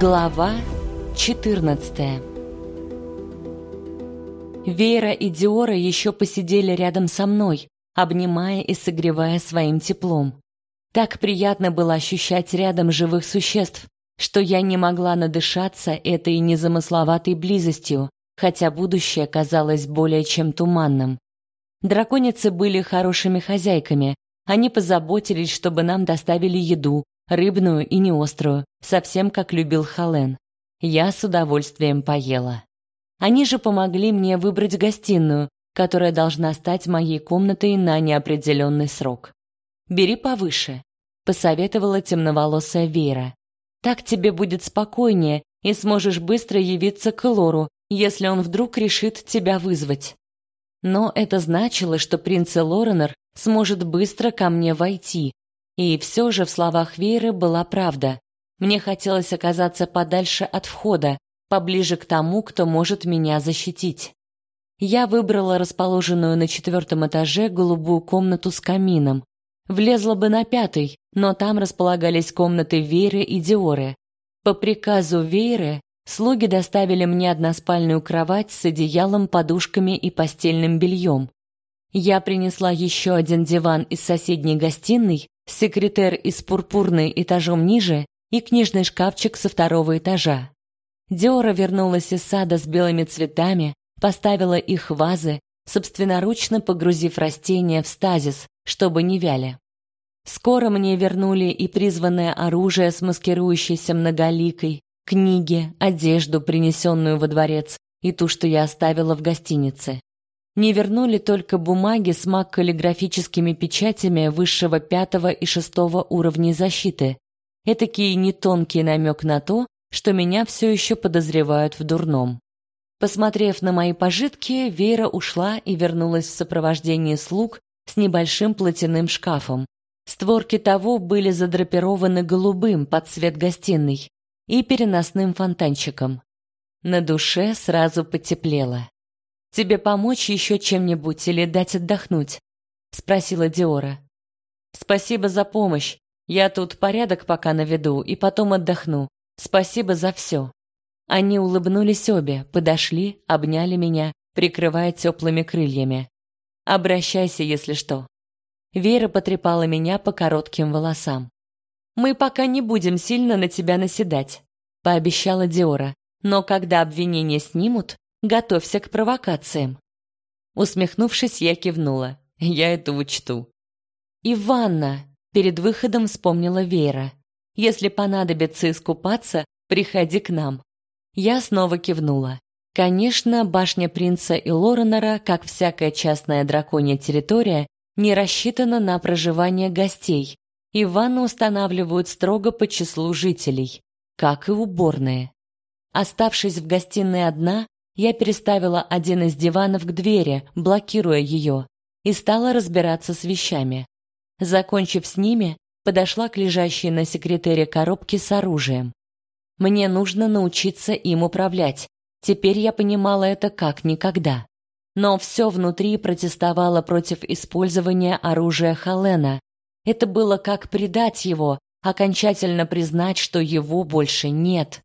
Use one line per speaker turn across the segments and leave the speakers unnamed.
Глава 14 Вера и Диора еще посидели рядом со мной, обнимая и согревая своим теплом. Так приятно было ощущать рядом живых существ, что я не могла надышаться этой незамысловатой близостью, хотя будущее казалось более чем туманным. Драконицы были хорошими хозяйками. Они позаботились, чтобы нам доставили еду, рыбную и неострую, совсем как любил Хален. Я с удовольствием поела. Они же помогли мне выбрать гостиную, которая должна стать моей комнатой на неопределенный срок. Бери повыше, посоветовала темноволосая Вера. Так тебе будет спокойнее и сможешь быстро явиться к Лору, если он вдруг решит тебя вызвать. Но это значило, что принц Лоренор сможет быстро ко мне войти. И все же в словах Веры была правда. Мне хотелось оказаться подальше от входа, поближе к тому, кто может меня защитить. Я выбрала расположенную на четвертом этаже голубую комнату с камином. Влезла бы на пятый, но там располагались комнаты Веры и Диоры. По приказу Веры слуги доставили мне односпальную кровать с одеялом, подушками и постельным бельем. Я принесла еще один диван из соседней гостиной, секретер из пурпурной этажом ниже и книжный шкафчик со второго этажа. Диора вернулась из сада с белыми цветами, поставила их в вазы, собственноручно погрузив растения в стазис, чтобы не вяли. Скоро мне вернули и призванное оружие с маскирующейся многоликой, книги, одежду, принесенную во дворец, и ту, что я оставила в гостинице. Не вернули только бумаги с маг-каллиграфическими печатями высшего пятого и шестого уровней защиты. Этакий нетонкий намек на то, что меня все еще подозревают в дурном. Посмотрев на мои пожитки, Вера ушла и вернулась в сопровождении слуг с небольшим платяным шкафом. Створки того были задрапированы голубым под цвет гостиной и переносным фонтанчиком. На душе сразу потеплело. Тебе помочь еще чем-нибудь или дать отдохнуть? спросила Диора. Спасибо за помощь. Я тут порядок пока наведу и потом отдохну. Спасибо за все». Они улыбнулись обе, подошли, обняли меня, прикрывая теплыми крыльями. Обращайся, если что. Вера потрепала меня по коротким волосам. Мы пока не будем сильно на тебя наседать, пообещала Диора. Но когда обвинения снимут, готовься к провокациям. Усмехнувшись, я кивнула. Я это учту. Иванна, перед выходом вспомнила Вера. Если понадобится искупаться, приходи к нам. Я снова кивнула. Конечно, башня принца и Лоренора, как всякая частная драконья территория, не рассчитана на проживание гостей, и ванны устанавливают строго по числу жителей, как и уборные. Оставшись в гостиной одна, я переставила один из диванов к двери, блокируя ее, и стала разбираться с вещами. Закончив с ними, подошла к лежащей на секретере коробке с оружием. Мне нужно научиться им управлять. Теперь я понимала это как никогда. Но все внутри протестовало против использования оружия Халена. Это было как предать его, окончательно признать, что его больше нет.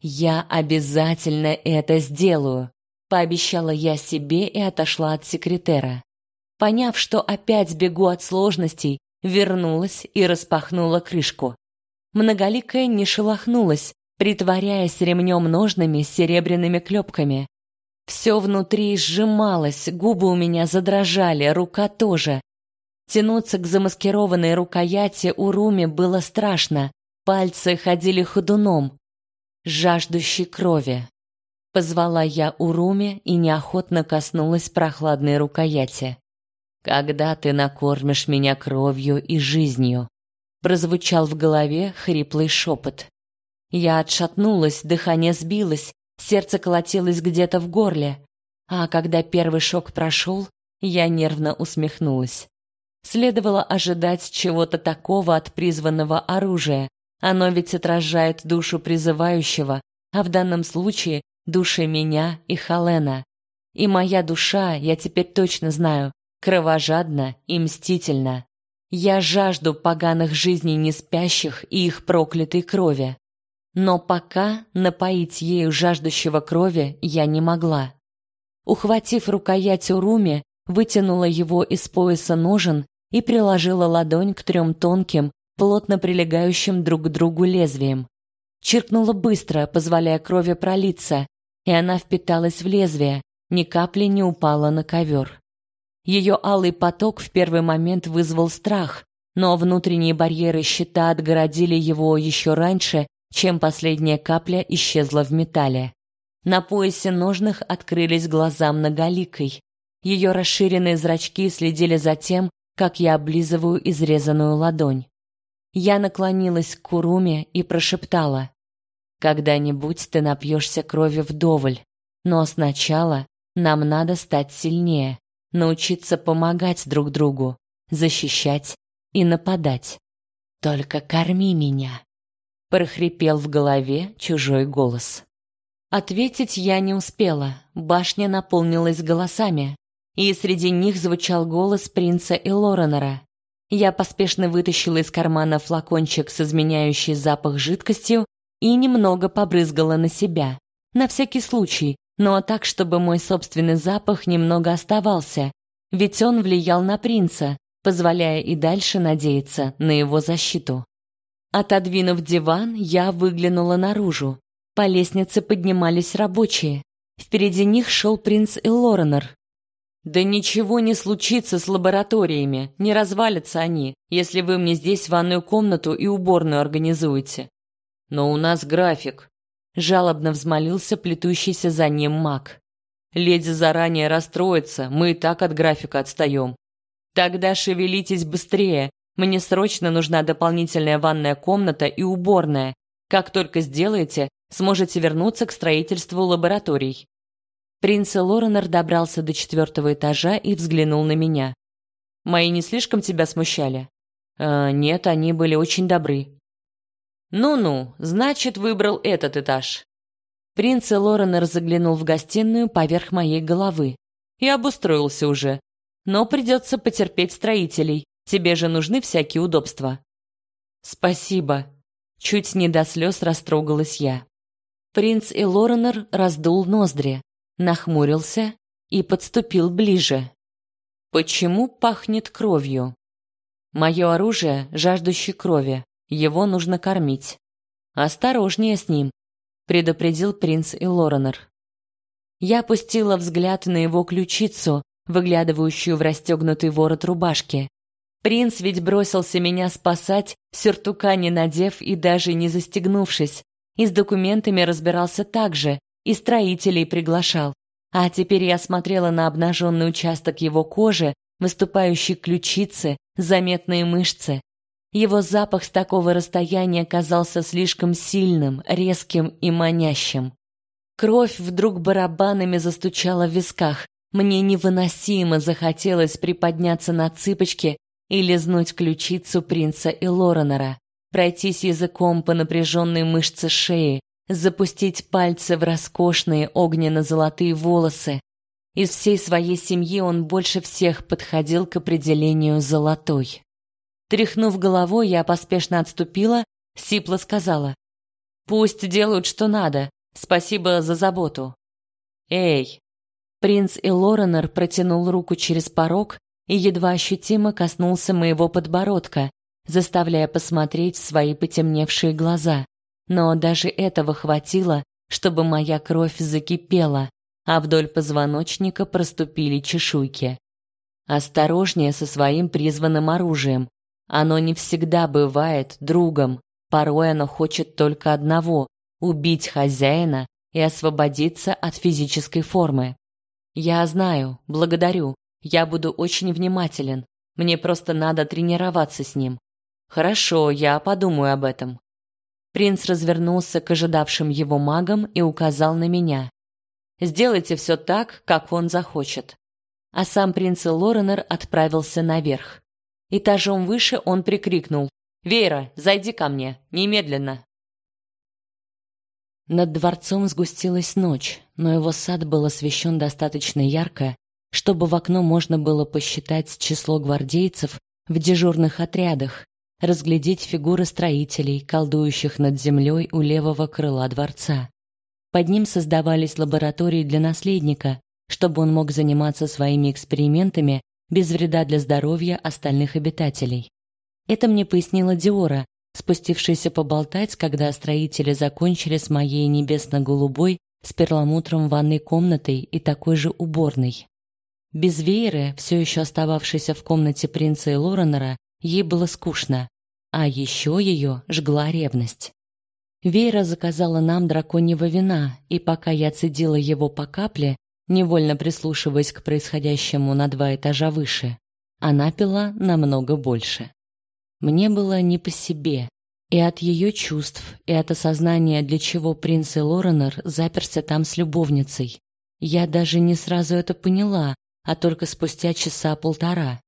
Я обязательно это сделаю, пообещала я себе и отошла от секретера. Поняв, что опять бегу от сложностей, вернулась и распахнула крышку. Многоликая не шелохнулась, притворяясь ремнем-ножными с серебряными клепками. Все внутри сжималось, губы у меня задрожали, рука тоже. Тянуться к замаскированной рукояти у Руми было страшно, пальцы ходили ходуном. Жаждущий крови. Позвала я Уруми и неохотно коснулась прохладной рукояти. Когда ты накормишь меня кровью и жизнью? Прозвучал в голове хриплый шепот. Я отшатнулась, дыхание сбилось, сердце колотилось где-то в горле. А когда первый шок прошел, я нервно усмехнулась. Следовало ожидать чего-то такого от призванного оружия. Оно ведь отражает душу призывающего, а в данном случае души меня и Халена. И моя душа, я теперь точно знаю, кровожадно и мстительно. Я жажду поганых жизней неспящих и их проклятой крови. Но пока напоить ею жаждущего крови я не могла. Ухватив рукоять Уруми, вытянула его из пояса ножен и приложила ладонь к трем тонким, плотно прилегающим друг к другу лезвиям. Чиркнула быстро, позволяя крови пролиться, и она впиталась в лезвие, ни капли не упала на ковер. Ее алый поток в первый момент вызвал страх, но внутренние барьеры щита отгородили его еще раньше, чем последняя капля исчезла в металле. На поясе ножных открылись глаза многоликой. Ее расширенные зрачки следили за тем, как я облизываю изрезанную ладонь. Я наклонилась к Куруме и прошептала: "Когда-нибудь ты напьешься крови вдоволь, но сначала нам надо стать сильнее, научиться помогать друг другу, защищать и нападать. Только корми меня", прохрипел в голове чужой голос. Ответить я не успела. Башня наполнилась голосами, и среди них звучал голос принца и Лоренера. Я поспешно вытащила из кармана флакончик с изменяющей запах жидкостью и немного побрызгала на себя, на всякий случай, но так, чтобы мой собственный запах немного оставался, ведь он влиял на принца, позволяя и дальше надеяться на его защиту. Отодвинув диван, я выглянула наружу. По лестнице поднимались рабочие. Впереди них шел принц Элоренор, да ничего не случится с лабораториями, не развалятся они, если вы мне здесь ванную комнату и уборную организуете. Но у нас график, жалобно взмолился плетущийся за ним маг. Леди заранее расстроится, мы и так от графика отстаем. Тогда шевелитесь быстрее. Мне срочно нужна дополнительная ванная комната и уборная. Как только сделаете, сможете вернуться к строительству лабораторий. Принц Лоренор добрался до четвертого этажа и взглянул на меня. Мои не слишком тебя смущали? Э, нет, они были очень добры. Ну-ну, значит, выбрал этот этаж. Принц Лоренор заглянул в гостиную поверх моей головы и обустроился уже. Но придется потерпеть строителей. Тебе же нужны всякие удобства. Спасибо. Чуть не до слез растрогалась я. Принц Элоренор раздул ноздри нахмурился и подступил ближе. Почему пахнет кровью? Мое оружие жаждущее крови. Его нужно кормить. Осторожнее с ним, предупредил принц Илоренор. Я опустила взгляд на его ключицу, выглядывающую в расстегнутый ворот рубашки. Принц ведь бросился меня спасать, сюртука не надев и даже не застегнувшись. И с документами разбирался так же, и строителей приглашал. А теперь я смотрела на обнаженный участок его кожи, выступающие ключицы, заметные мышцы. Его запах с такого расстояния казался слишком сильным, резким и манящим. Кровь вдруг барабанами застучала в висках. Мне невыносимо захотелось приподняться на цыпочки и лизнуть ключицу принца Элоренера, пройтись языком по напряженной мышце шеи, запустить пальцы в роскошные огненно-золотые волосы. Из всей своей семьи он больше всех подходил к определению золотой. Тряхнув головой, я поспешно отступила, сипло сказала: "Пусть делают, что надо. Спасибо за заботу". "Эй!" Принц Элоренор протянул руку через порог и едва ощутимо коснулся моего подбородка, заставляя посмотреть в свои потемневшие глаза но даже этого хватило, чтобы моя кровь закипела, а вдоль позвоночника проступили чешуйки. Осторожнее со своим призванным оружием. Оно не всегда бывает другом. Порой оно хочет только одного убить хозяина и освободиться от физической формы. Я знаю, благодарю. Я буду очень внимателен. Мне просто надо тренироваться с ним. Хорошо, я подумаю об этом. Принц развернулся к ожидавшим его магам и указал на меня. Сделайте все так, как он захочет. А сам принц Лоренор отправился наверх. Этажом выше он прикрикнул: "Вера, зайди ко мне, немедленно!" Над дворцом сгустилась ночь, но его сад был освещен достаточно ярко, чтобы в окно можно было посчитать число гвардейцев в дежурных отрядах, разглядеть фигуры строителей, колдующих над землей у левого крыла дворца. Под ним создавались лаборатории для наследника, чтобы он мог заниматься своими экспериментами без вреда для здоровья остальных обитателей. Это мне пояснила Диора, спустившаяся поболтать, когда строители закончили с моей небесно-голубой с перламутром ванной комнатой и такой же уборной. Без веера, все еще остававшейся в комнате принца и Лоренера, ей было скучно, а еще ее жгла ревность. Вейра заказала нам драконьего вина, и пока я цедила его по капле, невольно прислушиваясь к происходящему на два этажа выше, она пила намного больше. Мне было не по себе, и от ее чувств, и от осознания, для чего принц и заперся там с любовницей. Я даже не сразу это поняла, а только спустя часа полтора.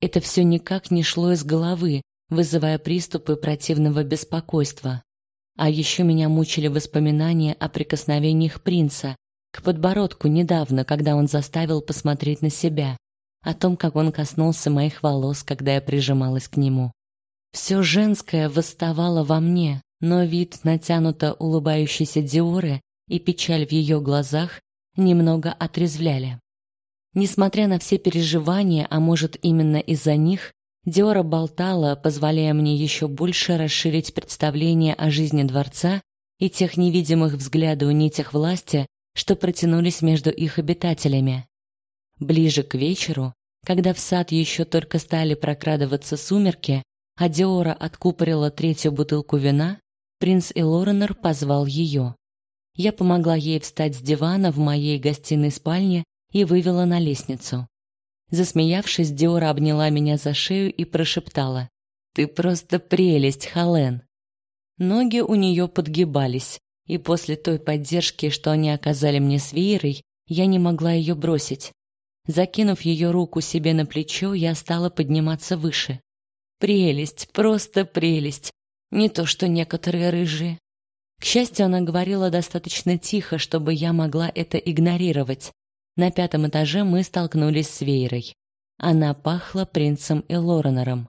Это все никак не шло из головы, вызывая приступы противного беспокойства. А еще меня мучили воспоминания о прикосновениях принца к подбородку недавно, когда он заставил посмотреть на себя, о том, как он коснулся моих волос, когда я прижималась к нему. Все женское восставало во мне, но вид натянуто улыбающейся Диоры и печаль в ее глазах немного отрезвляли. Несмотря на все переживания, а может именно из-за них, Диора болтала, позволяя мне еще больше расширить представление о жизни дворца и тех невидимых взглядов нитях власти, что протянулись между их обитателями. Ближе к вечеру, когда в сад еще только стали прокрадываться сумерки, а Диора откупорила третью бутылку вина, принц Элоренор позвал ее. Я помогла ей встать с дивана в моей гостиной спальне и вывела на лестницу. Засмеявшись, Диора обняла меня за шею и прошептала: "Ты просто прелесть, Хален". Ноги у нее подгибались, и после той поддержки, что они оказали мне с Веерой, я не могла ее бросить. Закинув ее руку себе на плечо, я стала подниматься выше. Прелесть, просто прелесть. Не то, что некоторые рыжие. К счастью, она говорила достаточно тихо, чтобы я могла это игнорировать. На пятом этаже мы столкнулись с Вейрой. Она пахла принцем и Лоренером.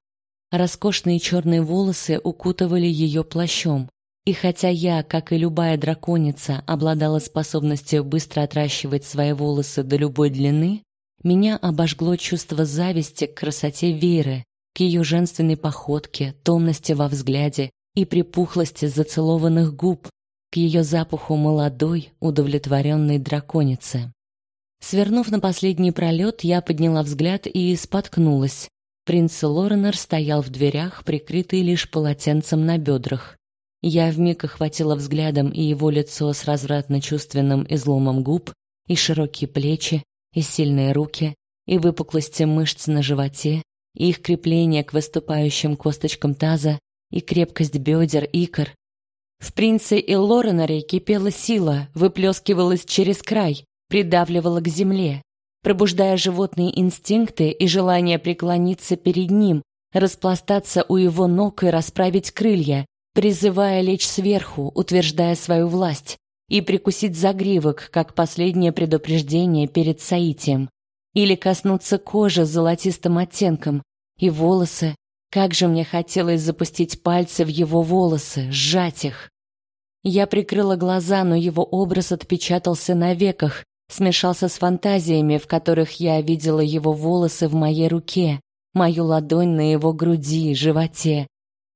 Роскошные черные волосы укутывали ее плащом. И хотя я, как и любая драконица, обладала способностью быстро отращивать свои волосы до любой длины, меня обожгло чувство зависти к красоте Вейры, к ее женственной походке, томности во взгляде и припухлости зацелованных губ, к ее запаху молодой, удовлетворенной драконицы. Свернув на последний пролет, я подняла взгляд и споткнулась. Принц Лоренор стоял в дверях, прикрытый лишь полотенцем на бедрах. Я вмиг охватила взглядом и его лицо с развратно-чувственным изломом губ, и широкие плечи, и сильные руки, и выпуклости мышц на животе, и их крепление к выступающим косточкам таза, и крепкость бедер, икр. В принце и Лоренаре кипела сила, выплескивалась через край, придавливала к земле, пробуждая животные инстинкты и желание преклониться перед ним, распластаться у его ног и расправить крылья, призывая лечь сверху, утверждая свою власть, и прикусить загривок, как последнее предупреждение перед соитием, или коснуться кожи с золотистым оттенком, и волосы. Как же мне хотелось запустить пальцы в его волосы, сжать их. Я прикрыла глаза, но его образ отпечатался на веках, смешался с фантазиями, в которых я видела его волосы в моей руке, мою ладонь на его груди, животе.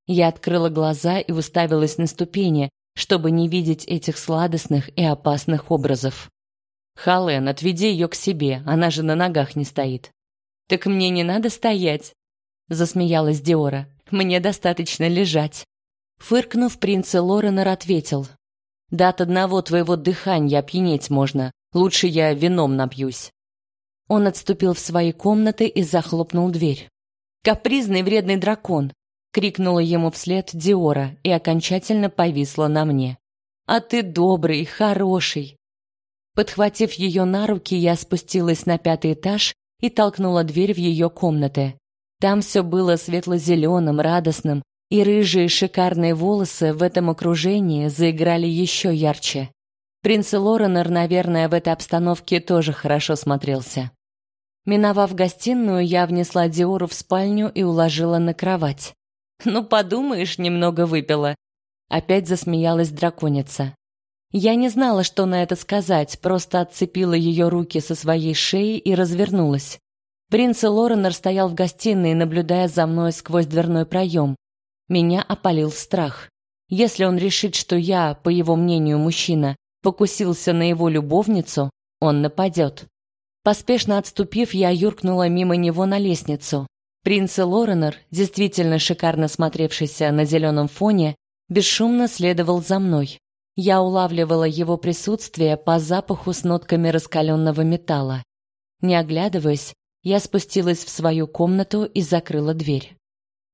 Я открыла глаза и уставилась на ступени, чтобы не видеть этих сладостных и опасных образов. Хален, отведи ее к себе, она же на ногах не стоит. Так мне не надо стоять, засмеялась Диора. Мне достаточно лежать. Фыркнув, принц Лоренор ответил: "Да от одного твоего дыхания опьянеть можно. Лучше я вином напьюсь. Он отступил в свои комнаты и захлопнул дверь. Капризный вредный дракон, крикнула ему вслед Диора и окончательно повисла на мне. А ты добрый, хороший. Подхватив ее на руки, я спустилась на пятый этаж и толкнула дверь в ее комнаты. Там все было светло-зеленым, радостным, и рыжие шикарные волосы в этом окружении заиграли еще ярче. Принц Лоренор, наверное, в этой обстановке тоже хорошо смотрелся. Миновав гостиную, я внесла Диору в спальню и уложила на кровать. Ну, подумаешь, немного выпила. Опять засмеялась драконица. Я не знала, что на это сказать, просто отцепила ее руки со своей шеи и развернулась. Принц Лоренор стоял в гостиной, наблюдая за мной сквозь дверной проем. Меня опалил страх. Если он решит, что я, по его мнению, мужчина, покусился на его любовницу, он нападет. Поспешно отступив, я юркнула мимо него на лестницу. Принц Лоренор, действительно шикарно смотревшийся на зеленом фоне, бесшумно следовал за мной. Я улавливала его присутствие по запаху с нотками раскаленного металла. Не оглядываясь, я спустилась в свою комнату и закрыла дверь.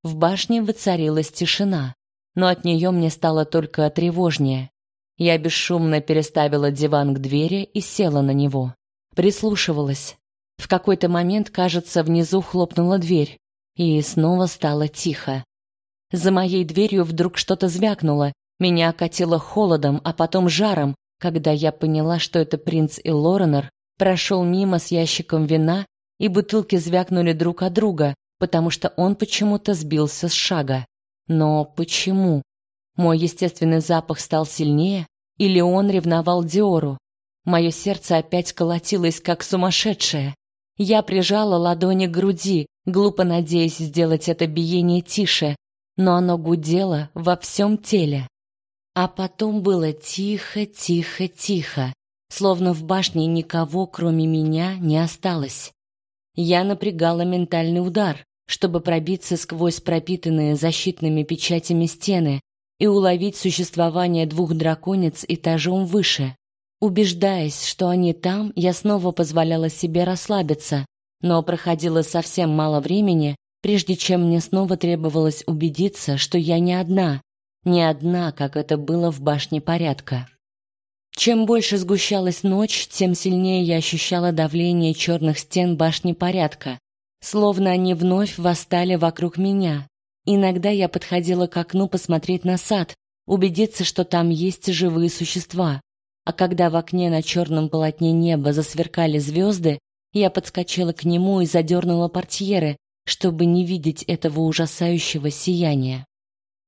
В башне воцарилась тишина, но от нее мне стало только тревожнее. Я бесшумно переставила диван к двери и села на него. Прислушивалась. В какой-то момент, кажется, внизу хлопнула дверь, и снова стало тихо. За моей дверью вдруг что-то звякнуло, меня окатило холодом, а потом жаром, когда я поняла, что это принц и Лоренор прошел мимо с ящиком вина, и бутылки звякнули друг от друга, потому что он почему-то сбился с шага. Но почему? Мой естественный запах стал сильнее, или он ревновал Диору? Мое сердце опять колотилось, как сумасшедшее. Я прижала ладони к груди, глупо надеясь сделать это биение тише, но оно гудело во всем теле. А потом было тихо, тихо, тихо, словно в башне никого, кроме меня, не осталось. Я напрягала ментальный удар, чтобы пробиться сквозь пропитанные защитными печатями стены и уловить существование двух драконец этажом выше. Убеждаясь, что они там, я снова позволяла себе расслабиться, но проходило совсем мало времени, прежде чем мне снова требовалось убедиться, что я не одна, не одна, как это было в башне порядка. Чем больше сгущалась ночь, тем сильнее я ощущала давление черных стен башни порядка, словно они вновь восстали вокруг меня. Иногда я подходила к окну посмотреть на сад, убедиться, что там есть живые существа. А когда в окне на черном полотне неба засверкали звезды, я подскочила к нему и задернула портьеры, чтобы не видеть этого ужасающего сияния.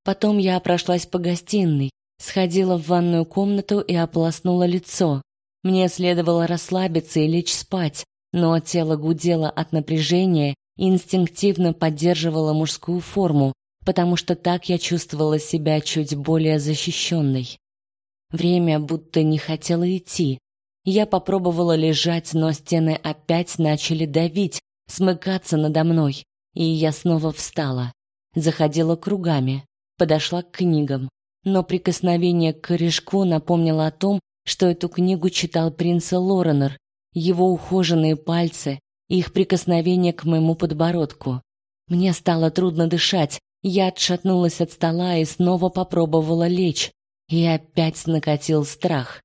Потом я прошлась по гостиной, сходила в ванную комнату и ополоснула лицо. Мне следовало расслабиться и лечь спать, но тело гудело от напряжения инстинктивно поддерживало мужскую форму, потому что так я чувствовала себя чуть более защищенной. Время будто не хотело идти. Я попробовала лежать, но стены опять начали давить, смыкаться надо мной и я снова встала, заходила кругами, подошла к книгам, но прикосновение к корешку напомнило о том, что эту книгу читал принц Лоренор, его ухоженные пальцы, их прикосновение к моему подбородку. Мне стало трудно дышать, я отшатнулась от стола и снова попробовала лечь, и опять накатил страх.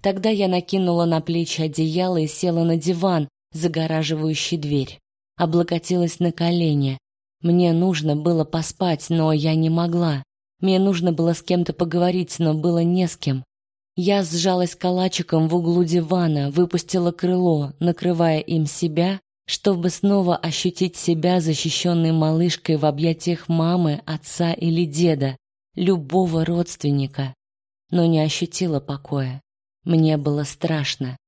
Тогда я накинула на плечи одеяло и села на диван, загораживающий дверь облокотилась на колени. Мне нужно было поспать, но я не могла. Мне нужно было с кем-то поговорить, но было не с кем. Я сжалась калачиком в углу дивана, выпустила крыло, накрывая им себя, чтобы снова ощутить себя защищенной малышкой в объятиях мамы, отца или деда, любого родственника. Но не ощутила покоя. Мне было страшно.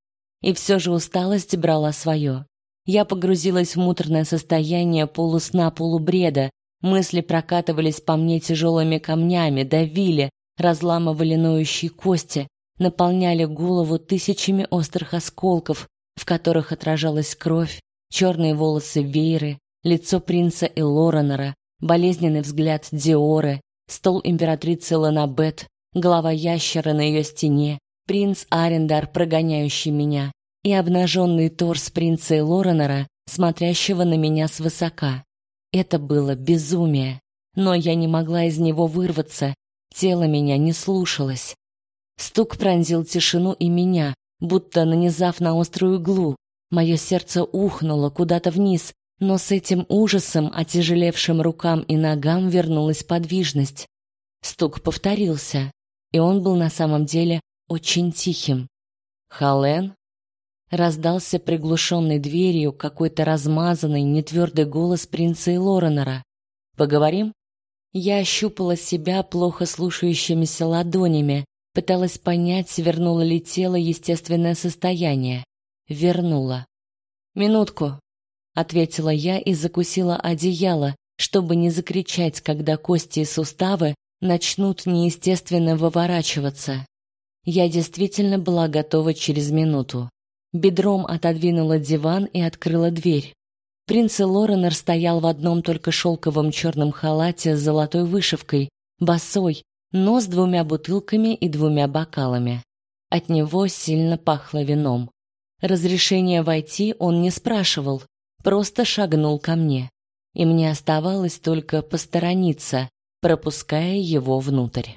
И все же усталость брала свое. Я погрузилась в муторное состояние полусна-полубреда. Мысли прокатывались по мне тяжелыми камнями, давили, разламывали ноющие кости, наполняли голову тысячами острых осколков, в которых отражалась кровь, черные волосы Вейры, лицо принца Элоранора, болезненный взгляд Диоры, стол императрицы Ланабет, голова ящера на ее стене, принц Арендар, прогоняющий меня, и обнаженный торс принца Лоренера, смотрящего на меня свысока. Это было безумие, но я не могла из него вырваться, тело меня не слушалось. Стук пронзил тишину и меня, будто нанизав на острую иглу. Мое сердце ухнуло куда-то вниз, но с этим ужасом, отяжелевшим рукам и ногам вернулась подвижность. Стук повторился, и он был на самом деле очень тихим. «Хален?» Раздался приглушенный дверью какой-то размазанный, нетвердый голос принца и Лоренера. «Поговорим?» Я ощупала себя плохо слушающимися ладонями, пыталась понять, вернуло ли тело естественное состояние. Вернула. Минутку, ответила я и закусила одеяло, чтобы не закричать, когда кости и суставы начнут неестественно выворачиваться. Я действительно была готова через минуту. Бедром отодвинула диван и открыла дверь. Принц Лоренор стоял в одном только шелковом черном халате с золотой вышивкой, босой, но с двумя бутылками и двумя бокалами. От него сильно пахло вином. Разрешения войти он не спрашивал, просто шагнул ко мне. И мне оставалось только посторониться, пропуская его внутрь.